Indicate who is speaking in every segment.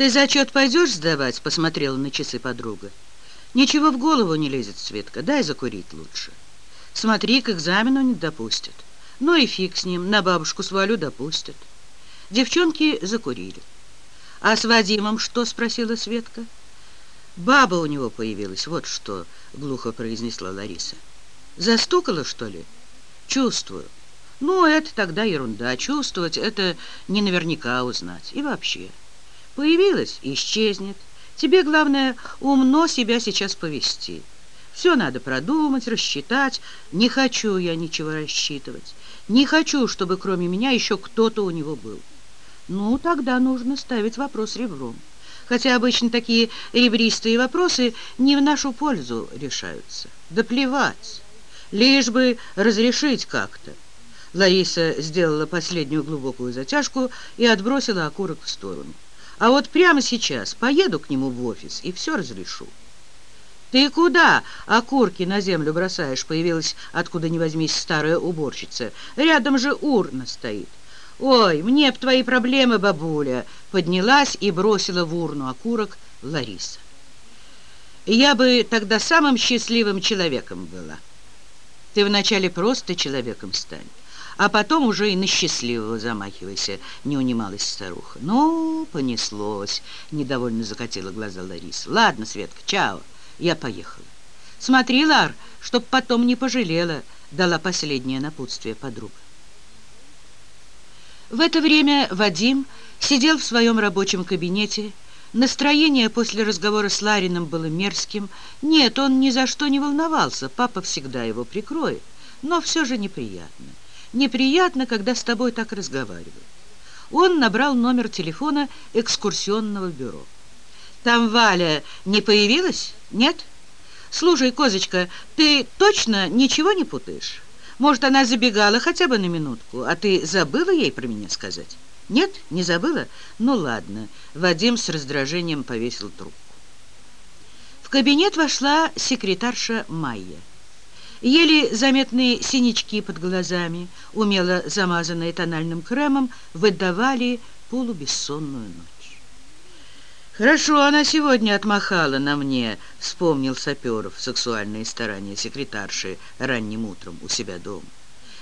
Speaker 1: «Ты зачет пойдешь сдавать?» — посмотрела на часы подруга. «Ничего в голову не лезет, Светка, дай закурить лучше. Смотри, к экзамену не допустят. Ну и фиг с ним, на бабушку свалю допустят». Девчонки закурили. «А с Вадимом что?» — спросила Светка. «Баба у него появилась, вот что», — глухо произнесла Лариса. «Застукала, что ли?» «Чувствую». «Ну, это тогда ерунда. Чувствовать — это не наверняка узнать. И вообще. Появилась — исчезнет. Тебе, главное, умно себя сейчас повести. Все надо продумать, рассчитать. Не хочу я ничего рассчитывать. Не хочу, чтобы кроме меня еще кто-то у него был. Ну, тогда нужно ставить вопрос ребром. Хотя обычно такие ребристые вопросы не в нашу пользу решаются. Да плевать, лишь бы разрешить как-то. Лариса сделала последнюю глубокую затяжку и отбросила окурок в сторону. А вот прямо сейчас поеду к нему в офис и все разрешу. «Ты куда окурки на землю бросаешь?» Появилась откуда ни возьмись старая уборщица. «Рядом же урна стоит». «Ой, мне б твои проблемы, бабуля!» Поднялась и бросила в урну окурок Лариса. «Я бы тогда самым счастливым человеком была. Ты вначале просто человеком стань, а потом уже и на счастливого замахивайся», не унималась старуха. «Ну, понеслось», — недовольно закатила глаза Лариса. «Ладно, Светка, чао, я поехала». «Смотри, Лар, чтоб потом не пожалела», — дала последнее напутствие подруга. В это время Вадим сидел в своем рабочем кабинете. Настроение после разговора с Ларином было мерзким. Нет, он ни за что не волновался, папа всегда его прикроет. Но все же неприятно. Неприятно, когда с тобой так разговаривают. Он набрал номер телефона экскурсионного бюро. «Там Валя не появилась? Нет? Слушай, Козочка, ты точно ничего не путаешь?» Может, она забегала хотя бы на минутку, а ты забыла ей про меня сказать? Нет, не забыла? Ну ладно. Вадим с раздражением повесил трубку. В кабинет вошла секретарша Майя. Еле заметные синячки под глазами, умело замазанные тональным кремом, выдавали полубессонную ночь. «Хорошо она сегодня отмахала на мне», — вспомнил Саперов сексуальные старания секретарши ранним утром у себя дома.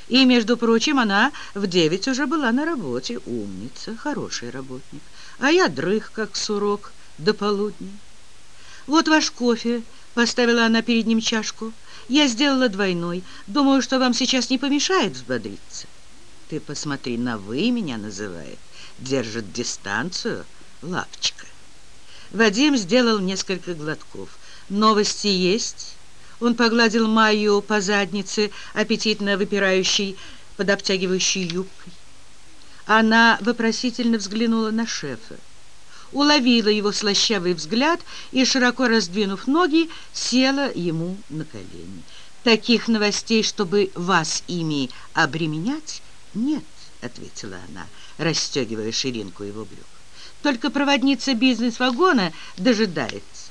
Speaker 1: И, между прочим, она в девять уже была на работе. Умница, хороший работник. А я дрых, как сурок, до полудня. «Вот ваш кофе», — поставила она перед ним чашку. «Я сделала двойной. Думаю, что вам сейчас не помешает взбодриться». «Ты посмотри, на «вы» меня называет. Держит дистанцию, лапчика». Вадим сделал несколько глотков. «Новости есть?» Он погладил Майю по заднице, аппетитно выпирающей под обтягивающей юбкой. Она вопросительно взглянула на шефа. Уловила его слащавый взгляд и, широко раздвинув ноги, села ему на колени. «Таких новостей, чтобы вас ими обременять, нет», — ответила она, расстегивая ширинку его брюк. Только проводница бизнес-вагона дожидается.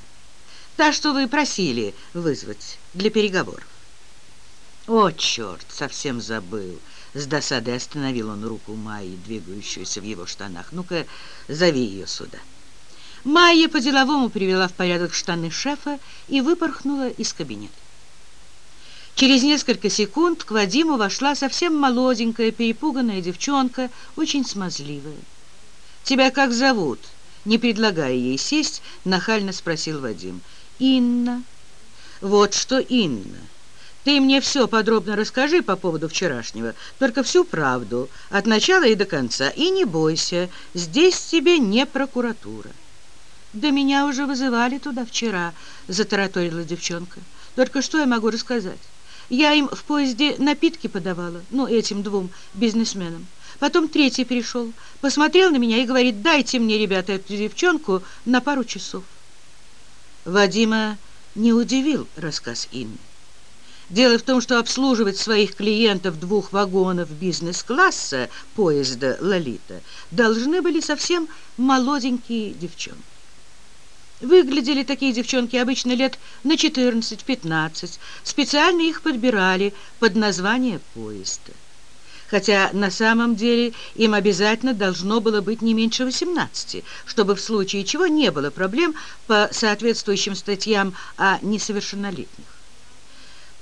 Speaker 1: Та, что вы просили вызвать для переговоров. О, черт, совсем забыл. С досадой остановил он руку Майи, двигающуюся в его штанах. Ну-ка, зови ее сюда. Майя по-деловому привела в порядок штаны шефа и выпорхнула из кабинета. Через несколько секунд к Вадиму вошла совсем молоденькая, перепуганная девчонка, очень смазливая. «Тебя как зовут?» Не предлагая ей сесть, нахально спросил Вадим. «Инна». «Вот что, Инна, ты мне все подробно расскажи по поводу вчерашнего, только всю правду, от начала и до конца, и не бойся, здесь тебе не прокуратура». «Да меня уже вызывали туда вчера», — затараторила девчонка. «Только что я могу рассказать? Я им в поезде напитки подавала, ну, этим двум бизнесменам. Потом третий пришел, посмотрел на меня и говорит, дайте мне, ребята, эту девчонку на пару часов. Вадима не удивил рассказ Инны. Дело в том, что обслуживать своих клиентов двух вагонов бизнес-класса поезда «Лолита» должны были совсем молоденькие девчонки. Выглядели такие девчонки обычно лет на 14-15. Специально их подбирали под название поезда. хотя на самом деле им обязательно должно было быть не меньше 18, чтобы в случае чего не было проблем по соответствующим статьям о несовершеннолетних.